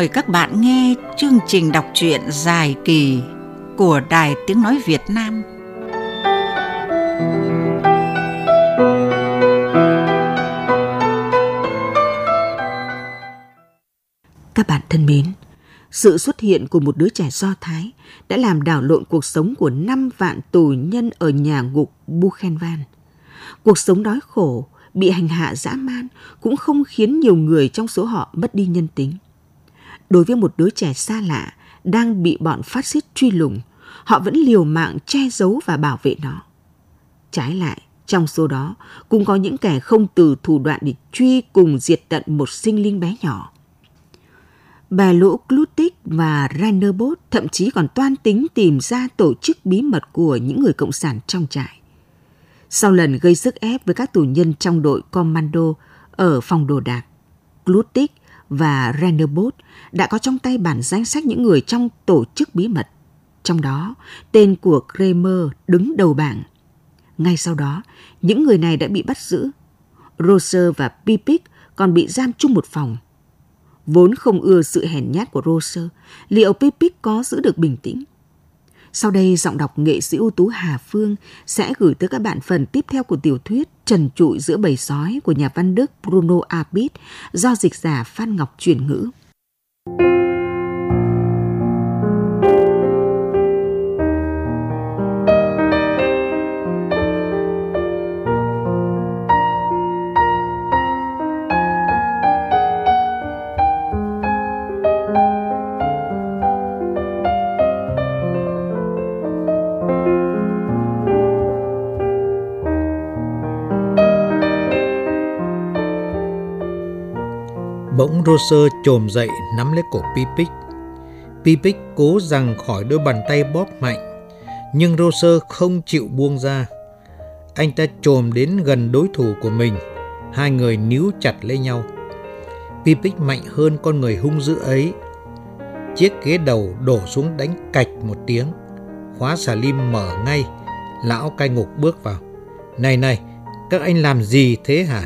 mời các bạn nghe chương trình đọc truyện dài kỳ của Đài Tiếng Nói Việt Nam. Các bạn thân mến, sự xuất hiện của một đứa trẻ Do Thái đã làm đảo lộn cuộc sống của 5 vạn tù nhân ở nhà ngục Buchenwald. Cuộc sống đói khổ, bị hành hạ dã man cũng không khiến nhiều người trong số họ mất đi nhân tính. Đối với một đứa trẻ xa lạ đang bị bọn phát xít truy lùng, họ vẫn liều mạng che giấu và bảo vệ nó. Trái lại, trong số đó cũng có những kẻ không từ thủ đoạn để truy cùng diệt tận một sinh linh bé nhỏ. Bà lũ Klutik và Rainerbos thậm chí còn toan tính tìm ra tổ chức bí mật của những người cộng sản trong trại. Sau lần gây sức ép với các tù nhân trong đội commando ở phòng đồ đạc, Klutik và Rennerbot đã có trong tay bản danh sách những người trong tổ chức bí mật. Trong đó, tên của Kramer đứng đầu bảng. Ngay sau đó, những người này đã bị bắt giữ. Roser và Pipik còn bị giam chung một phòng. Vốn không ưa sự hèn nhát của Roser, liệu Pipik có giữ được bình tĩnh? Sau đây, giọng đọc nghệ sĩ ưu tú Hà Phương sẽ gửi tới các bạn phần tiếp theo của tiểu thuyết Trần trụi giữa bầy sói của nhà văn Đức Bruno Abit do dịch giả Phan Ngọc chuyển ngữ. Bỗng Roser trồm dậy nắm lấy cổ Pipic. Pipic cố rằng khỏi đôi bàn tay bóp mạnh, nhưng Roser không chịu buông ra. Anh ta trồm đến gần đối thủ của mình, hai người níu chặt lấy nhau. Pipic mạnh hơn con người hung dữ ấy. Chiếc ghế đầu đổ xuống đánh cạch một tiếng. Khóa xà lim mở ngay, lão cai ngục bước vào. Này này, các anh làm gì thế hả?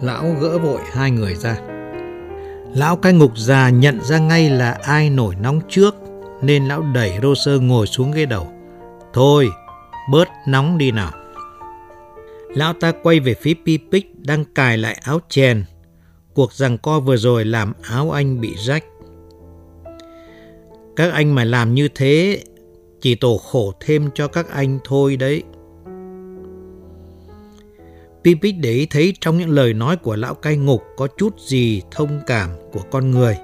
Lão gỡ vội hai người ra. Lão cai ngục già nhận ra ngay là ai nổi nóng trước, nên lão đẩy rô sơ ngồi xuống ghế đầu. Thôi, bớt nóng đi nào. Lão ta quay về phía Pipic đang cài lại áo chèn. Cuộc giằng co vừa rồi làm áo anh bị rách. Các anh mà làm như thế, chỉ tổ khổ thêm cho các anh thôi đấy. Pipic để ý thấy trong những lời nói của lão cai ngục có chút gì thông cảm của con người.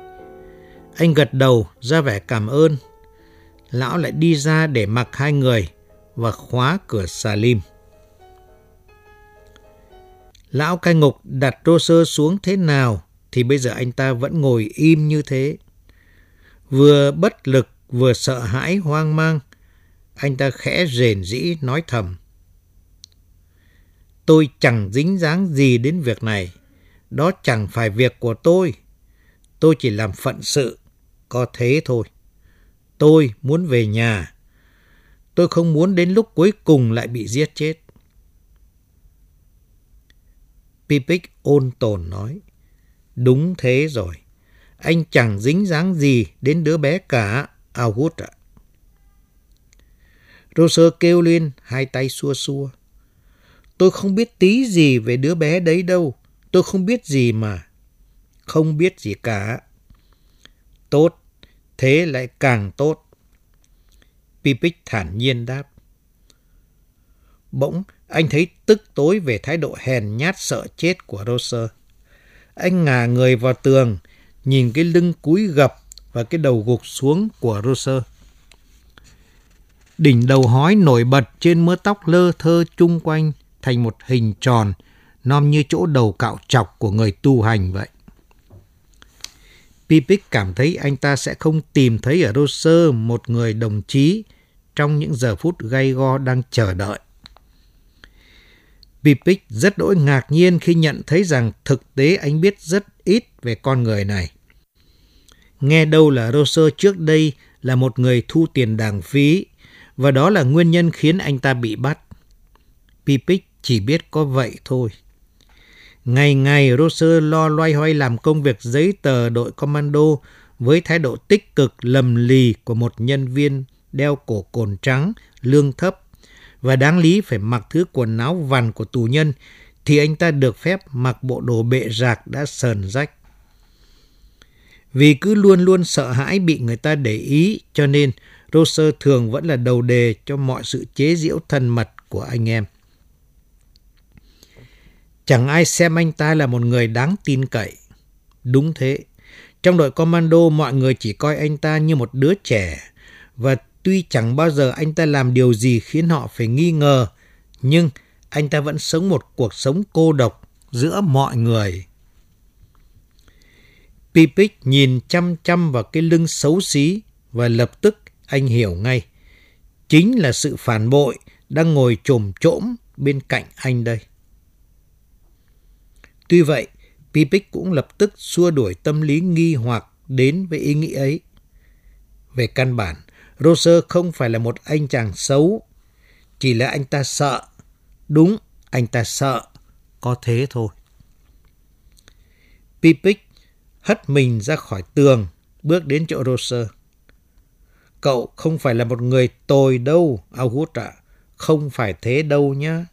Anh gật đầu ra vẻ cảm ơn. Lão lại đi ra để mặc hai người và khóa cửa xà lim. Lão cai ngục đặt rô sơ xuống thế nào thì bây giờ anh ta vẫn ngồi im như thế. Vừa bất lực vừa sợ hãi hoang mang, anh ta khẽ rền rĩ nói thầm. Tôi chẳng dính dáng gì đến việc này. Đó chẳng phải việc của tôi. Tôi chỉ làm phận sự, có thế thôi. Tôi muốn về nhà. Tôi không muốn đến lúc cuối cùng lại bị giết chết. Pipic ôn tồn nói. Đúng thế rồi. Anh chẳng dính dáng gì đến đứa bé cả, August ạ. Roser kêu lên, hai tay xua xua. Tôi không biết tí gì về đứa bé đấy đâu. Tôi không biết gì mà. Không biết gì cả. Tốt, thế lại càng tốt. Pipic thản nhiên đáp. Bỗng, anh thấy tức tối về thái độ hèn nhát sợ chết của Roser. Anh ngả người vào tường, nhìn cái lưng cúi gập và cái đầu gục xuống của Roser. Đỉnh đầu hói nổi bật trên mớ tóc lơ thơ chung quanh thành một hình tròn, nom như chỗ đầu cạo chọc của người tu hành vậy. Pipic cảm thấy anh ta sẽ không tìm thấy ở Roser một người đồng chí trong những giờ phút gay go đang chờ đợi. Pipic rất đỗi ngạc nhiên khi nhận thấy rằng thực tế anh biết rất ít về con người này. Nghe đâu là Roser trước đây là một người thu tiền đảng phí và đó là nguyên nhân khiến anh ta bị bắt. Pipic chỉ biết có vậy thôi. Ngày ngày Roser lo loay hoay làm công việc giấy tờ đội commando với thái độ tích cực lầm lì của một nhân viên đeo cổ cồn trắng, lương thấp và đáng lý phải mặc thứ quần áo vằn của tù nhân thì anh ta được phép mặc bộ đồ bệ rạc đã sờn rách. Vì cứ luôn luôn sợ hãi bị người ta để ý cho nên Roser thường vẫn là đầu đề cho mọi sự chế giễu thân mật của anh em. Chẳng ai xem anh ta là một người đáng tin cậy. Đúng thế, trong đội commando mọi người chỉ coi anh ta như một đứa trẻ và tuy chẳng bao giờ anh ta làm điều gì khiến họ phải nghi ngờ, nhưng anh ta vẫn sống một cuộc sống cô độc giữa mọi người. Pipic nhìn chăm chăm vào cái lưng xấu xí và lập tức anh hiểu ngay. Chính là sự phản bội đang ngồi trồm trỗm bên cạnh anh đây. Tuy vậy, Pipic cũng lập tức xua đuổi tâm lý nghi hoặc đến với ý nghĩ ấy. Về căn bản, Roser không phải là một anh chàng xấu, chỉ là anh ta sợ. Đúng, anh ta sợ, có thế thôi. Pipic hất mình ra khỏi tường, bước đến chỗ Roser. Cậu không phải là một người tồi đâu, August ạ. Không phải thế đâu nhá.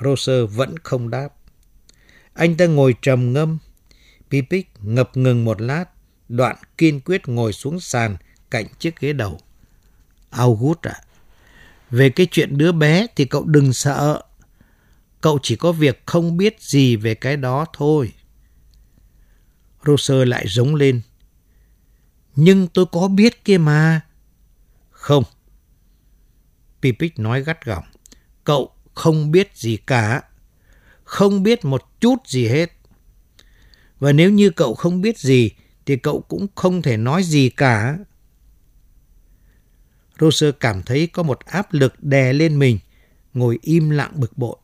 Roser vẫn không đáp. Anh ta ngồi trầm ngâm. Pipic ngập ngừng một lát, đoạn kiên quyết ngồi xuống sàn cạnh chiếc ghế đầu. August ạ, về cái chuyện đứa bé thì cậu đừng sợ. Cậu chỉ có việc không biết gì về cái đó thôi. Roser lại giống lên. Nhưng tôi có biết kia mà. Không. Pipic nói gắt gỏng. Cậu không biết gì cả. Không biết một chút gì hết. Và nếu như cậu không biết gì thì cậu cũng không thể nói gì cả. Roser cảm thấy có một áp lực đè lên mình, ngồi im lặng bực bội.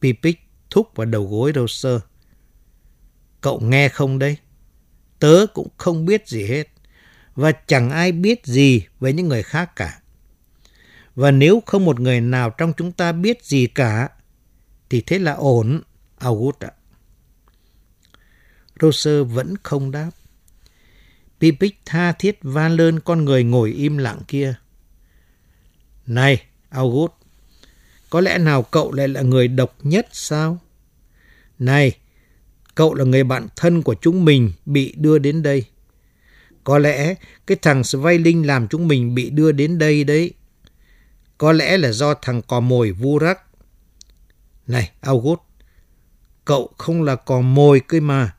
Pipic thúc vào đầu gối Roser. Cậu nghe không đấy? Tớ cũng không biết gì hết. Và chẳng ai biết gì về những người khác cả. Và nếu không một người nào trong chúng ta biết gì cả, thì thế là ổn, August ạ. Roser vẫn không đáp. Pipic tha thiết van lơn con người ngồi im lặng kia. Này, August, có lẽ nào cậu lại là người độc nhất sao? Này, cậu là người bạn thân của chúng mình bị đưa đến đây. Có lẽ cái thằng Sveiling làm chúng mình bị đưa đến đây đấy. Có lẽ là do thằng cò mồi vu rắc. Này, August, cậu không là cò mồi cơ mà.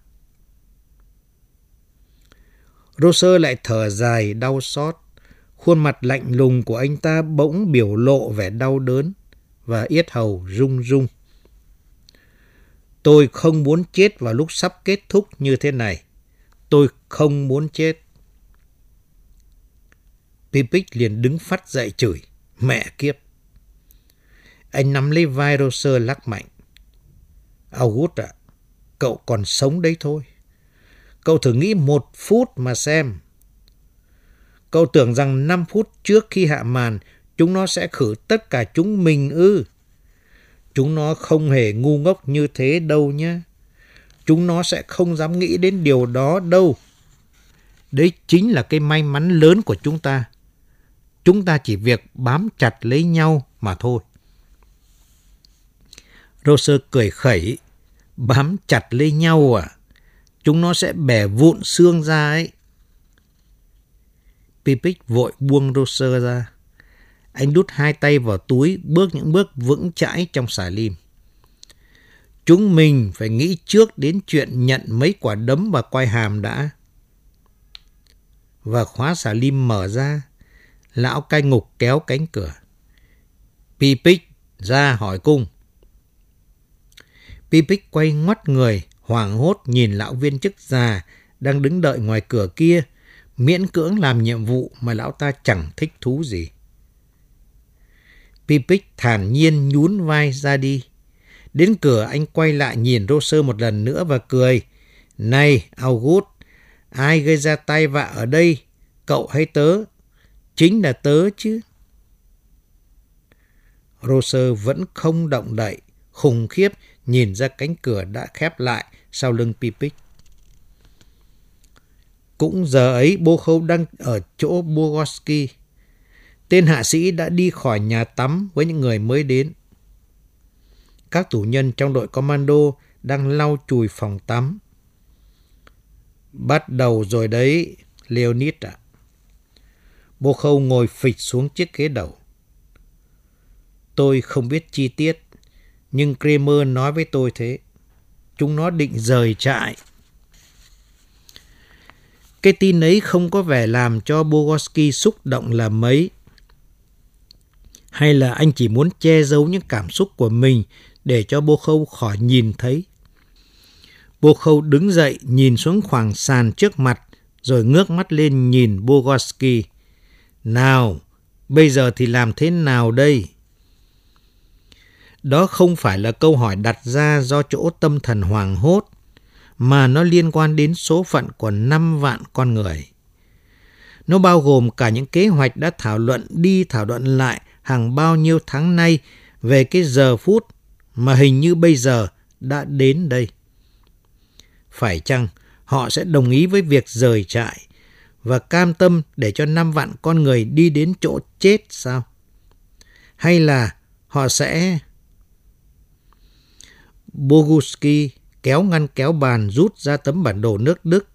Roser lại thở dài đau xót. Khuôn mặt lạnh lùng của anh ta bỗng biểu lộ vẻ đau đớn và yết hầu rung rung. Tôi không muốn chết vào lúc sắp kết thúc như thế này. Tôi không muốn chết. Pipic liền đứng phát dậy chửi. Mẹ kiếp. Anh nắm lấy vai Roser lắc mạnh. August ạ, cậu còn sống đấy thôi. Cậu thử nghĩ một phút mà xem. Cậu tưởng rằng 5 phút trước khi hạ màn, chúng nó sẽ khử tất cả chúng mình ư. Chúng nó không hề ngu ngốc như thế đâu nhé. Chúng nó sẽ không dám nghĩ đến điều đó đâu. Đấy chính là cái may mắn lớn của chúng ta. Chúng ta chỉ việc bám chặt lấy nhau mà thôi. Roser cười khẩy. Bám chặt lấy nhau à? Chúng nó sẽ bẻ vụn xương ra ấy. Pipic vội buông Roser ra. Anh đút hai tay vào túi, bước những bước vững chãi trong xà lim. Chúng mình phải nghĩ trước đến chuyện nhận mấy quả đấm và quay hàm đã. Và khóa xà lim mở ra, lão cai ngục kéo cánh cửa. Pipic ra hỏi cung. Pipic quay ngoắt người, hoảng hốt nhìn lão viên chức già đang đứng đợi ngoài cửa kia, miễn cưỡng làm nhiệm vụ mà lão ta chẳng thích thú gì. Pipic thản nhiên nhún vai ra đi. Đến cửa anh quay lại nhìn Roser một lần nữa và cười. Này, August, ai gây ra tai vạ ở đây? Cậu hay tớ? Chính là tớ chứ. Roser vẫn không động đậy, khủng khiếp nhìn ra cánh cửa đã khép lại sau lưng Pipic. Cũng giờ ấy bô khâu đang ở chỗ Bogoski. Tên hạ sĩ đã đi khỏi nhà tắm với những người mới đến. Các tù nhân trong đội commando đang lau chùi phòng tắm. Bắt đầu rồi đấy, Leonid ạ. À. Bô khâu ngồi phịch xuống chiếc ghế đầu. Tôi không biết chi tiết, nhưng Kramer nói với tôi thế. Chúng nó định rời trại. Cái tin ấy không có vẻ làm cho Bogoski xúc động là mấy. Hay là anh chỉ muốn che giấu những cảm xúc của mình để cho Bô Khâu khỏi nhìn thấy. Bô Khâu đứng dậy nhìn xuống khoảng sàn trước mặt rồi ngước mắt lên nhìn Bogoski. Nào, bây giờ thì làm thế nào đây? Đó không phải là câu hỏi đặt ra do chỗ tâm thần hoàng hốt, mà nó liên quan đến số phận của 5 vạn con người. Nó bao gồm cả những kế hoạch đã thảo luận đi thảo luận lại hàng bao nhiêu tháng nay về cái giờ phút mà hình như bây giờ đã đến đây. Phải chăng họ sẽ đồng ý với việc rời trại và cam tâm để cho 5 vạn con người đi đến chỗ chết sao? Hay là họ sẽ... Boguski kéo ngăn kéo bàn rút ra tấm bản đồ nước Đức.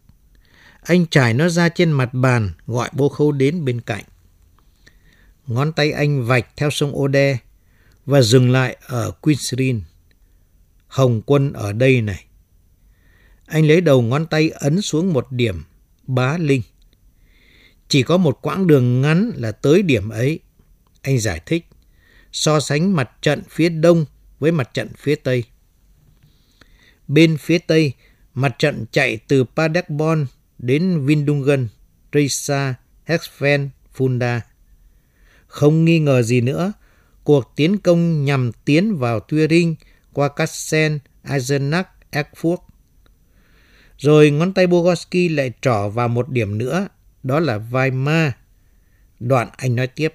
Anh trải nó ra trên mặt bàn, gọi bô khâu đến bên cạnh. Ngón tay anh vạch theo sông Ode và dừng lại ở Quinsrin. Hồng quân ở đây này. Anh lấy đầu ngón tay ấn xuống một điểm, bá linh. Chỉ có một quãng đường ngắn là tới điểm ấy. Anh giải thích, so sánh mặt trận phía đông với mặt trận phía tây. Bên phía tây, mặt trận chạy từ Paderborn đến Windungen, Trisa, Hexfen, Funda. Không nghi ngờ gì nữa, cuộc tiến công nhằm tiến vào Turing qua Kassen, Eisenach, Erfurt. Rồi ngón tay Bogoski lại trỏ vào một điểm nữa, đó là Weimar. Đoạn anh nói tiếp,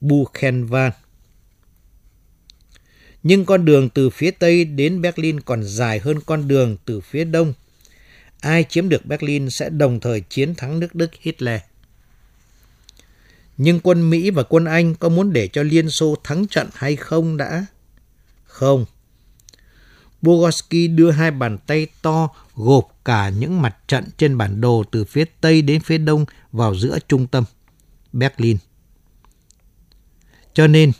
Buchenwald. Nhưng con đường từ phía Tây đến Berlin còn dài hơn con đường từ phía Đông. Ai chiếm được Berlin sẽ đồng thời chiến thắng nước Đức Hitler. Nhưng quân Mỹ và quân Anh có muốn để cho Liên Xô thắng trận hay không đã? Không. Bogoski đưa hai bàn tay to gộp cả những mặt trận trên bản đồ từ phía Tây đến phía Đông vào giữa trung tâm, Berlin. Cho nên,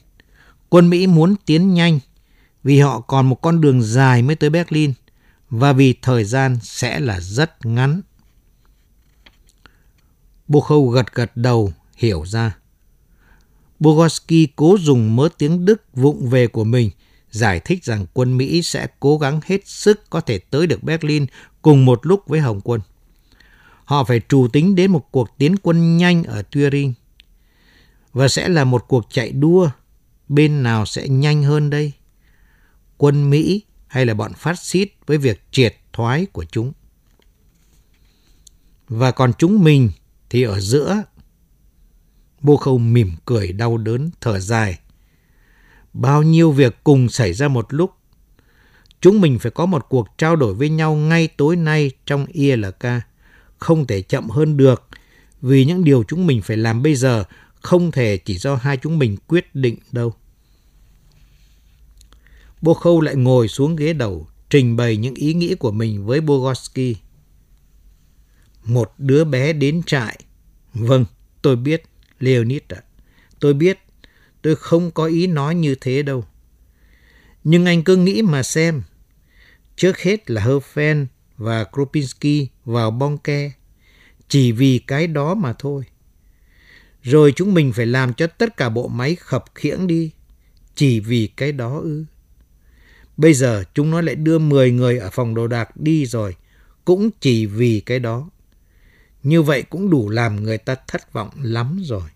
quân Mỹ muốn tiến nhanh vì họ còn một con đường dài mới tới Berlin và vì thời gian sẽ là rất ngắn. Bokhov gật gật đầu, hiểu ra. Bogoski cố dùng mớ tiếng Đức vụng về của mình giải thích rằng quân Mỹ sẽ cố gắng hết sức có thể tới được Berlin cùng một lúc với Hồng quân. Họ phải trù tính đến một cuộc tiến quân nhanh ở Turin và sẽ là một cuộc chạy đua. Bên nào sẽ nhanh hơn đây? Quân Mỹ hay là bọn phát xít với việc triệt thoái của chúng? Và còn chúng mình thì ở giữa. Bô khâu mỉm cười đau đớn, thở dài. Bao nhiêu việc cùng xảy ra một lúc. Chúng mình phải có một cuộc trao đổi với nhau ngay tối nay trong ILK. Không thể chậm hơn được, vì những điều chúng mình phải làm bây giờ không thể chỉ do hai chúng mình quyết định đâu. Bô Khâu lại ngồi xuống ghế đầu, trình bày những ý nghĩ của mình với Bogoski. Một đứa bé đến trại. Vâng, tôi biết, Leonid ạ. Tôi biết, tôi không có ý nói như thế đâu. Nhưng anh cứ nghĩ mà xem. Trước hết là Herfen và Kropinski vào Bonke. Chỉ vì cái đó mà thôi. Rồi chúng mình phải làm cho tất cả bộ máy khập khiễng đi. Chỉ vì cái đó ư. Bây giờ chúng nó lại đưa 10 người ở phòng đồ đạc đi rồi. Cũng chỉ vì cái đó. Như vậy cũng đủ làm người ta thất vọng lắm rồi.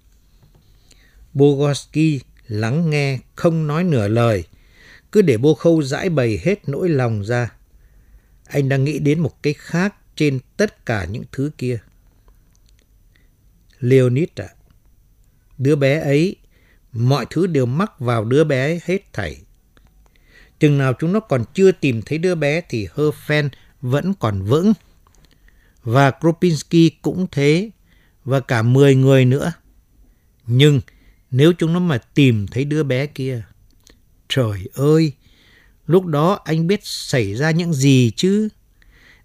Bogoski lắng nghe, không nói nửa lời. Cứ để bô khâu giải bày hết nỗi lòng ra. Anh đang nghĩ đến một cái khác trên tất cả những thứ kia. Leonid ạ, à, đứa bé ấy, mọi thứ đều mắc vào đứa bé ấy hết thảy. Chừng nào chúng nó còn chưa tìm thấy đứa bé thì hơ phen vẫn còn vững. Và Kropinski cũng thế, và cả 10 người nữa. Nhưng nếu chúng nó mà tìm thấy đứa bé kia, trời ơi, lúc đó anh biết xảy ra những gì chứ?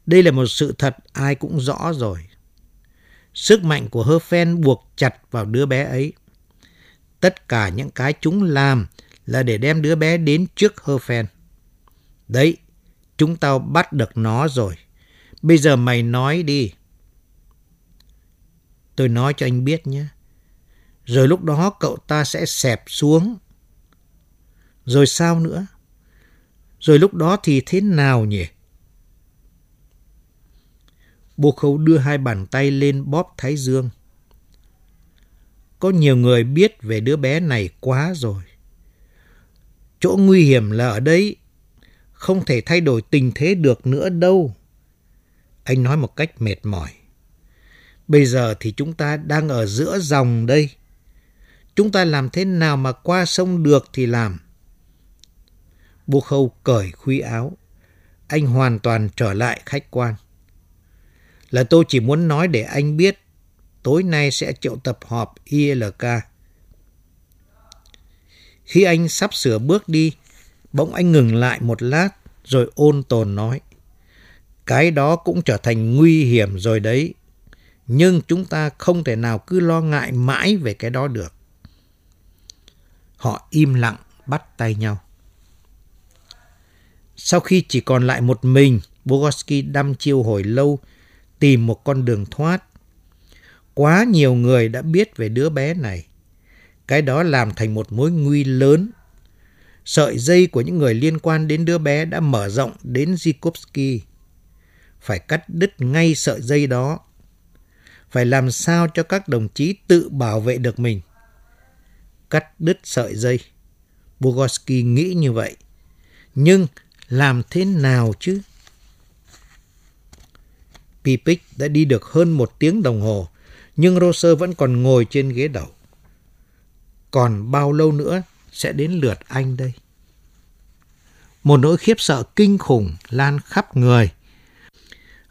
Đây là một sự thật ai cũng rõ rồi. Sức mạnh của Herfen buộc chặt vào đứa bé ấy. Tất cả những cái chúng làm là để đem đứa bé đến trước hơ phen. Đấy, chúng tao bắt được nó rồi. Bây giờ mày nói đi. Tôi nói cho anh biết nhé. Rồi lúc đó cậu ta sẽ xẹp xuống. Rồi sao nữa? Rồi lúc đó thì thế nào nhỉ? Bô khấu đưa hai bàn tay lên bóp thái dương. Có nhiều người biết về đứa bé này quá rồi. Chỗ nguy hiểm là ở đây. Không thể thay đổi tình thế được nữa đâu. Anh nói một cách mệt mỏi. Bây giờ thì chúng ta đang ở giữa dòng đây. Chúng ta làm thế nào mà qua sông được thì làm. Bố khâu cởi khuy áo. Anh hoàn toàn trở lại khách quan. Là tôi chỉ muốn nói để anh biết, tối nay sẽ triệu tập họp ILK. Khi anh sắp sửa bước đi, bỗng anh ngừng lại một lát rồi ôn tồn nói. Cái đó cũng trở thành nguy hiểm rồi đấy. Nhưng chúng ta không thể nào cứ lo ngại mãi về cái đó được. Họ im lặng bắt tay nhau. Sau khi chỉ còn lại một mình, Bogoski đăm chiêu hồi lâu tìm một con đường thoát. Quá nhiều người đã biết về đứa bé này. Cái đó làm thành một mối nguy lớn. Sợi dây của những người liên quan đến đứa bé đã mở rộng đến Zikovsky. Phải cắt đứt ngay sợi dây đó. Phải làm sao cho các đồng chí tự bảo vệ được mình. Cắt đứt sợi dây. Bogoski nghĩ như vậy. Nhưng làm thế nào chứ? Pipic đã đi được hơn một tiếng đồng hồ, nhưng Roser vẫn còn ngồi trên ghế đầu. Còn bao lâu nữa sẽ đến lượt anh đây? Một nỗi khiếp sợ kinh khủng lan khắp người.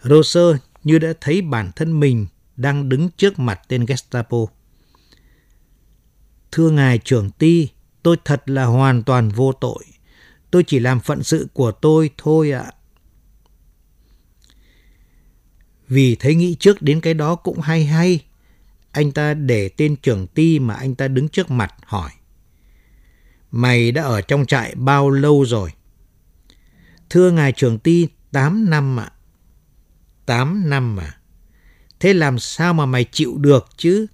Roser như đã thấy bản thân mình đang đứng trước mặt tên Gestapo. Thưa ngài trưởng ti, tôi thật là hoàn toàn vô tội. Tôi chỉ làm phận sự của tôi thôi ạ. Vì thấy nghĩ trước đến cái đó cũng hay hay. Anh ta để tên trưởng ty mà anh ta đứng trước mặt hỏi. Mày đã ở trong trại bao lâu rồi? Thưa ngài trưởng ty, 8 năm ạ. À. 8 năm à Thế làm sao mà mày chịu được chứ?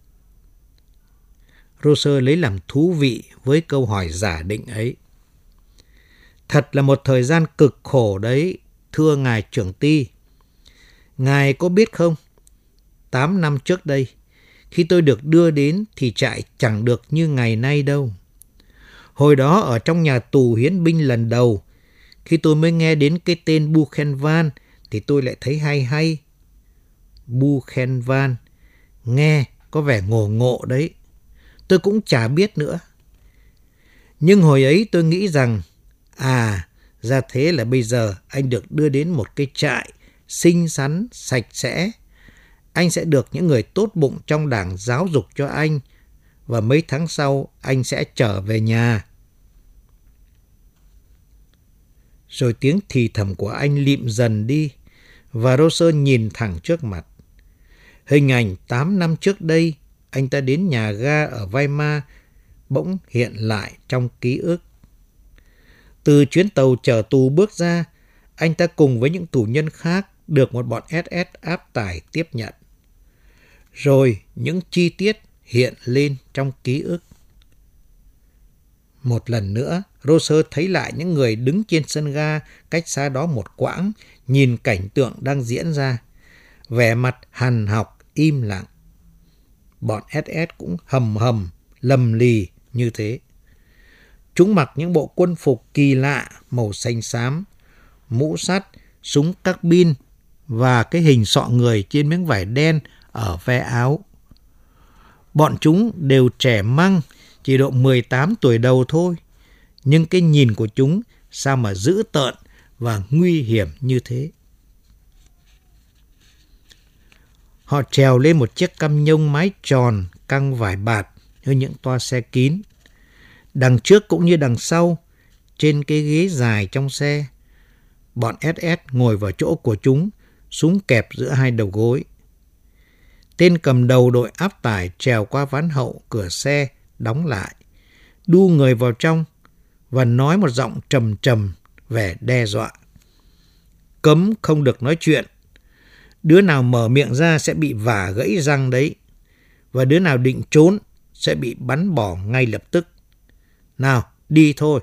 Roser lấy làm thú vị với câu hỏi giả định ấy. Thật là một thời gian cực khổ đấy, thưa ngài trưởng ty. Ngài có biết không? Tám năm trước đây, khi tôi được đưa đến thì trại chẳng được như ngày nay đâu. Hồi đó ở trong nhà tù hiến binh lần đầu, khi tôi mới nghe đến cái tên Buchenwald thì tôi lại thấy hay hay. Buchenwald, nghe có vẻ ngộ ngộ đấy. Tôi cũng chả biết nữa. Nhưng hồi ấy tôi nghĩ rằng, à, ra thế là bây giờ anh được đưa đến một cái trại xinh xắn, sạch sẽ. Anh sẽ được những người tốt bụng trong đảng giáo dục cho anh và mấy tháng sau anh sẽ trở về nhà. Rồi tiếng thì thầm của anh lịm dần đi và Roser nhìn thẳng trước mặt. Hình ảnh 8 năm trước đây, anh ta đến nhà ga ở Weimar bỗng hiện lại trong ký ức. Từ chuyến tàu chở tù bước ra, anh ta cùng với những tù nhân khác được một bọn SS áp tải tiếp nhận. Rồi những chi tiết hiện lên trong ký ức. Một lần nữa, Roser thấy lại những người đứng trên sân ga cách xa đó một quãng, nhìn cảnh tượng đang diễn ra. Vẻ mặt hằn học, im lặng. Bọn SS cũng hầm hầm, lầm lì như thế. Chúng mặc những bộ quân phục kỳ lạ màu xanh xám, mũ sắt, súng các bin và cái hình sọ người trên miếng vải đen ở ve áo. Bọn chúng đều trẻ măng, chỉ độ 18 tuổi đầu thôi. Nhưng cái nhìn của chúng sao mà dữ tợn và nguy hiểm như thế. Họ trèo lên một chiếc cam nhông mái tròn căng vải bạt như những toa xe kín. Đằng trước cũng như đằng sau, trên cái ghế dài trong xe, bọn SS ngồi vào chỗ của chúng, súng kẹp giữa hai đầu gối. Tên cầm đầu đội áp tải trèo qua ván hậu cửa xe, đóng lại, đu người vào trong và nói một giọng trầm trầm vẻ đe dọa. Cấm không được nói chuyện. Đứa nào mở miệng ra sẽ bị vả gãy răng đấy. Và đứa nào định trốn sẽ bị bắn bỏ ngay lập tức. Nào, đi thôi.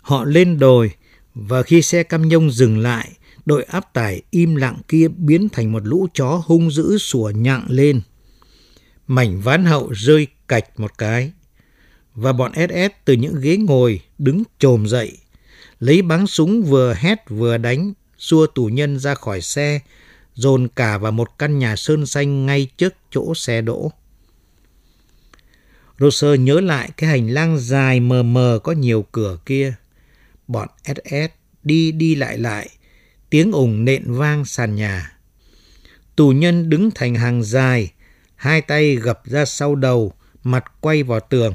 Họ lên đồi và khi xe cam nhông dừng lại, đội áp tải im lặng kia biến thành một lũ chó hung dữ sủa nhặng lên. Mảnh ván hậu rơi cạch một cái. Và bọn SS từ những ghế ngồi đứng trồm dậy, lấy bắn súng vừa hét vừa đánh, xua tù nhân ra khỏi xe, dồn cả vào một căn nhà sơn xanh ngay trước chỗ xe đỗ. Roser nhớ lại cái hành lang dài mờ mờ có nhiều cửa kia. Bọn SS đi đi lại lại, tiếng ủng nện vang sàn nhà. Tù nhân đứng thành hàng dài, hai tay gập ra sau đầu, mặt quay vào tường.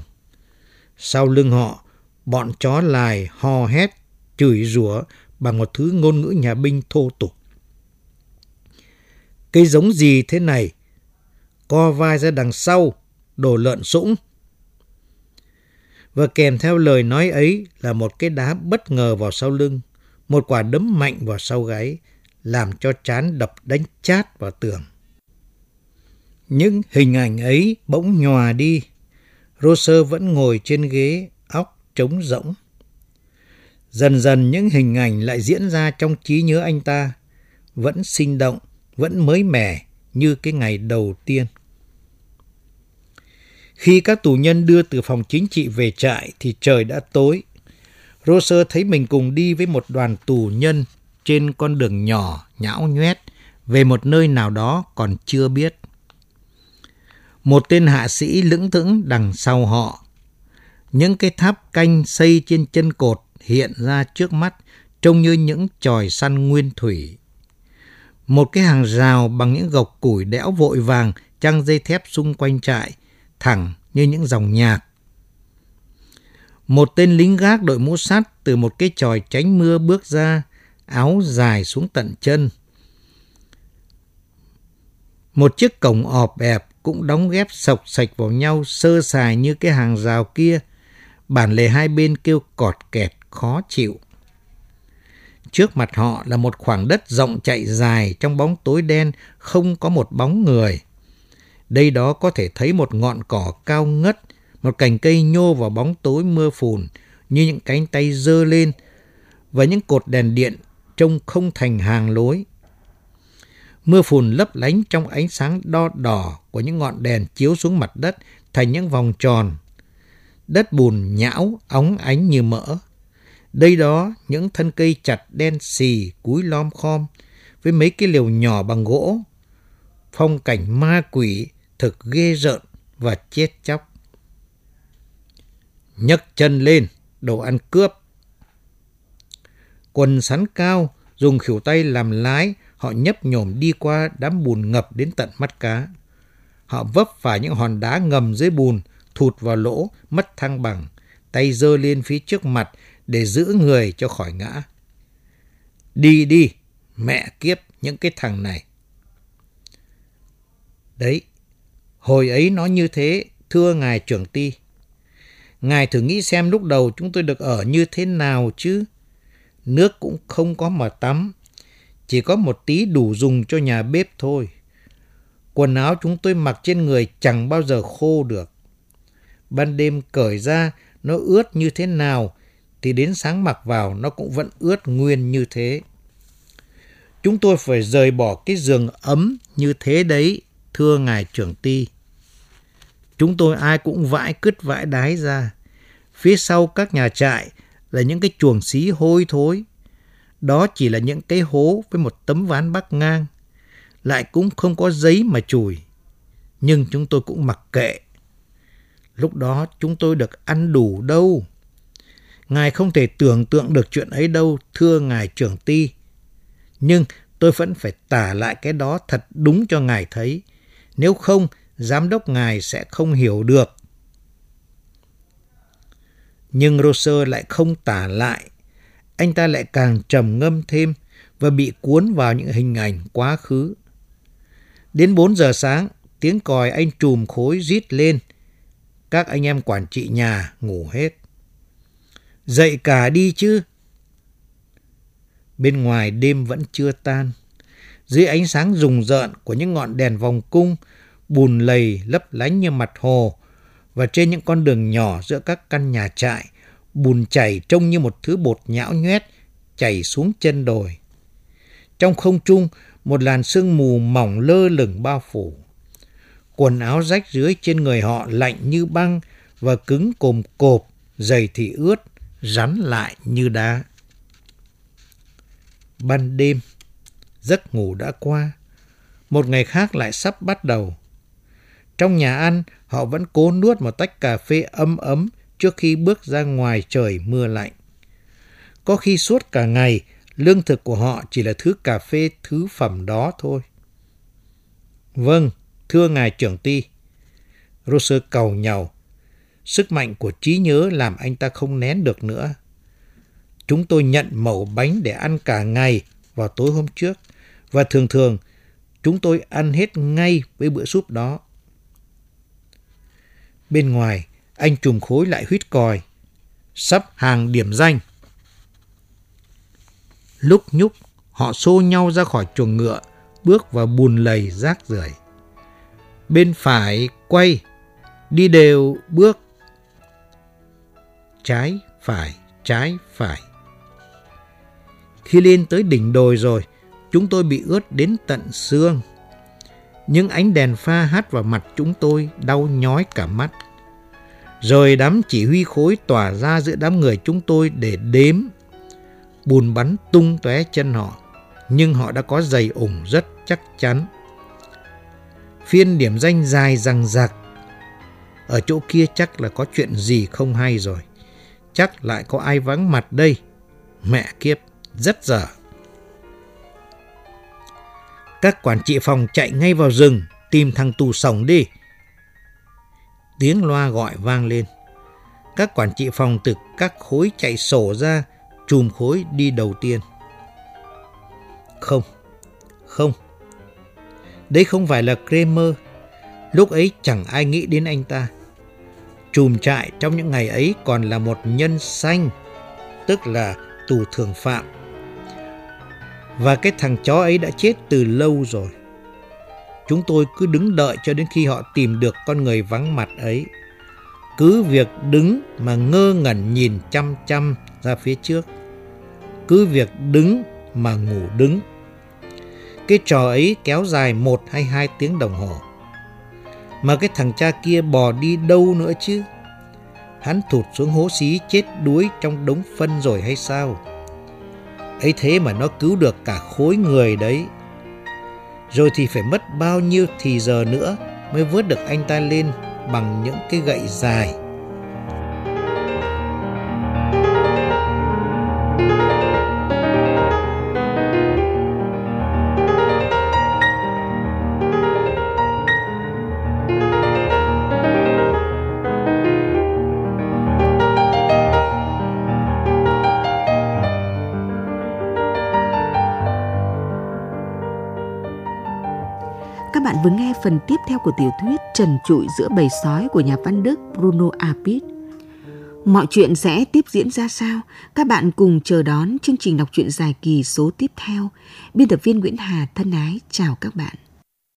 Sau lưng họ, bọn chó lài hò hét, chửi rủa bằng một thứ ngôn ngữ nhà binh thô tục. Cây giống gì thế này? Co vai ra đằng sau, đồ lợn sũng. Và kèm theo lời nói ấy là một cái đá bất ngờ vào sau lưng, một quả đấm mạnh vào sau gáy, làm cho chán đập đánh chát vào tường. Những hình ảnh ấy bỗng nhòa đi. Roser vẫn ngồi trên ghế, óc trống rỗng. Dần dần những hình ảnh lại diễn ra trong trí nhớ anh ta, vẫn sinh động, vẫn mới mẻ như cái ngày đầu tiên. Khi các tù nhân đưa từ phòng chính trị về trại thì trời đã tối. Roser thấy mình cùng đi với một đoàn tù nhân trên con đường nhỏ, nhão nhoét, về một nơi nào đó còn chưa biết. Một tên hạ sĩ lững thững đằng sau họ. Những cái tháp canh xây trên chân cột hiện ra trước mắt trông như những tròi săn nguyên thủy. Một cái hàng rào bằng những gộc củi đẽo vội vàng trăng dây thép xung quanh trại, thẳng như những dòng nhạc. Một tên lính gác đội mũ sắt từ một cái tròi tránh mưa bước ra, áo dài xuống tận chân. Một chiếc cổng ọp ẹp cũng đóng ghép sọc sạch vào nhau sơ sài như cái hàng rào kia. Bản lề hai bên kêu cọt kẹt khó chịu. Trước mặt họ là một khoảng đất rộng chạy dài trong bóng tối đen, không có một bóng người. Đây đó có thể thấy một ngọn cỏ cao ngất, một cành cây nhô vào bóng tối mưa phùn như những cánh tay dơ lên và những cột đèn điện trông không thành hàng lối. Mưa phùn lấp lánh trong ánh sáng đo đỏ của những ngọn đèn chiếu xuống mặt đất thành những vòng tròn. Đất bùn nhão, óng ánh như mỡ. Đây đó những thân cây chặt đen xì, cúi lom khom, với mấy cái liều nhỏ bằng gỗ. Phong cảnh ma quỷ thực ghê rợn và chết chóc nhấc chân lên, đồ ăn cướp. Quần sắn cao, dùng khỉu tay làm lái, họ nhấp nhổm đi qua đám bùn ngập đến tận mắt cá. Họ vấp phải những hòn đá ngầm dưới bùn, thụt vào lỗ, mất thăng bằng, tay dơ lên phía trước mặt để giữ người cho khỏi ngã. Đi đi, mẹ kiếp những cái thằng này. Đấy, hồi ấy nó như thế, thưa ngài trưởng ty. Ngài thử nghĩ xem lúc đầu chúng tôi được ở như thế nào chứ. Nước cũng không có mà tắm, chỉ có một tí đủ dùng cho nhà bếp thôi. Quần áo chúng tôi mặc trên người chẳng bao giờ khô được. Ban đêm cởi ra, nó ướt như thế nào thì đến sáng mặc vào nó cũng vẫn ướt nguyên như thế. Chúng tôi phải rời bỏ cái giường ấm như thế đấy, thưa ngài trưởng ty. Chúng tôi ai cũng vãi cứt vãi đái ra. Phía sau các nhà trại là những cái chuồng xí hôi thối. Đó chỉ là những cái hố với một tấm ván bắc ngang. Lại cũng không có giấy mà chùi. Nhưng chúng tôi cũng mặc kệ. Lúc đó chúng tôi được ăn đủ đâu. Ngài không thể tưởng tượng được chuyện ấy đâu, thưa Ngài trưởng ti. Nhưng tôi vẫn phải tả lại cái đó thật đúng cho Ngài thấy. Nếu không, giám đốc Ngài sẽ không hiểu được. Nhưng Roser lại không tả lại. Anh ta lại càng trầm ngâm thêm và bị cuốn vào những hình ảnh quá khứ. Đến 4 giờ sáng, tiếng còi anh trùm khối rít lên. Các anh em quản trị nhà ngủ hết. Dậy cả đi chứ. Bên ngoài đêm vẫn chưa tan. Dưới ánh sáng rùng rợn của những ngọn đèn vòng cung, bùn lầy lấp lánh như mặt hồ, và trên những con đường nhỏ giữa các căn nhà trại, bùn chảy trông như một thứ bột nhão nhoét chảy xuống chân đồi. Trong không trung, một làn sương mù mỏng lơ lửng bao phủ. Quần áo rách rưới trên người họ lạnh như băng và cứng cồm cộp, giày thì ướt, rắn lại như đá. Ban đêm, giấc ngủ đã qua. Một ngày khác lại sắp bắt đầu. Trong nhà ăn, họ vẫn cố nuốt một tách cà phê ấm ấm trước khi bước ra ngoài trời mưa lạnh. Có khi suốt cả ngày, lương thực của họ chỉ là thứ cà phê thứ phẩm đó thôi. Vâng, thưa ngài trưởng ty. Roser cầu nhau. Sức mạnh của trí nhớ làm anh ta không nén được nữa. Chúng tôi nhận mẩu bánh để ăn cả ngày vào tối hôm trước và thường thường chúng tôi ăn hết ngay với bữa súp đó. Bên ngoài, anh trùm khối lại huyết còi. Sắp hàng điểm danh. Lúc nhúc, họ xô nhau ra khỏi chuồng ngựa, bước vào bùn lầy rác rưởi. Bên phải quay, đi đều bước. Trái, phải, trái, phải. Khi lên tới đỉnh đồi rồi, chúng tôi bị ướt đến tận xương. Những ánh đèn pha hắt vào mặt chúng tôi đau nhói cả mắt. Rồi đám chỉ huy khối tỏa ra giữa đám người chúng tôi để đếm. Bùn bắn tung tóe chân họ, nhưng họ đã có giày ủng rất chắc chắn. Phiên điểm danh dài răng rạc. Ở chỗ kia chắc là có chuyện gì không hay rồi. Chắc lại có ai vắng mặt đây. Mẹ kiếp, rất dở. Các quản trị phòng chạy ngay vào rừng, tìm thằng tù sống đi. Tiếng loa gọi vang lên. Các quản trị phòng từ các khối chạy sổ ra, chùm khối đi đầu tiên. Không, không. Đấy không phải là Kramer. Lúc ấy chẳng ai nghĩ đến anh ta. Chùm trại trong những ngày ấy còn là một nhân xanh, tức là tù thường phạm. Và cái thằng chó ấy đã chết từ lâu rồi. Chúng tôi cứ đứng đợi cho đến khi họ tìm được con người vắng mặt ấy. Cứ việc đứng mà ngơ ngẩn nhìn chăm chăm ra phía trước. Cứ việc đứng mà ngủ đứng. Cái trò ấy kéo dài một hay hai tiếng đồng hồ. Mà cái thằng cha kia bò đi đâu nữa chứ? Hắn thụt xuống hố xí chết đuối trong đống phân rồi hay sao? Ấy thế mà nó cứu được cả khối người đấy. Rồi thì phải mất bao nhiêu thì giờ nữa mới vớt được anh ta lên bằng những cái gậy dài. Phần tiếp theo của tiểu thuyết Trần trụi giữa bầy sói của nhà văn Đức Bruno Apit. Mọi chuyện sẽ tiếp diễn ra sao? Các bạn cùng chờ đón chương trình đọc truyện dài kỳ số tiếp theo. Biên tập viên Nguyễn Hà thân ái chào các bạn.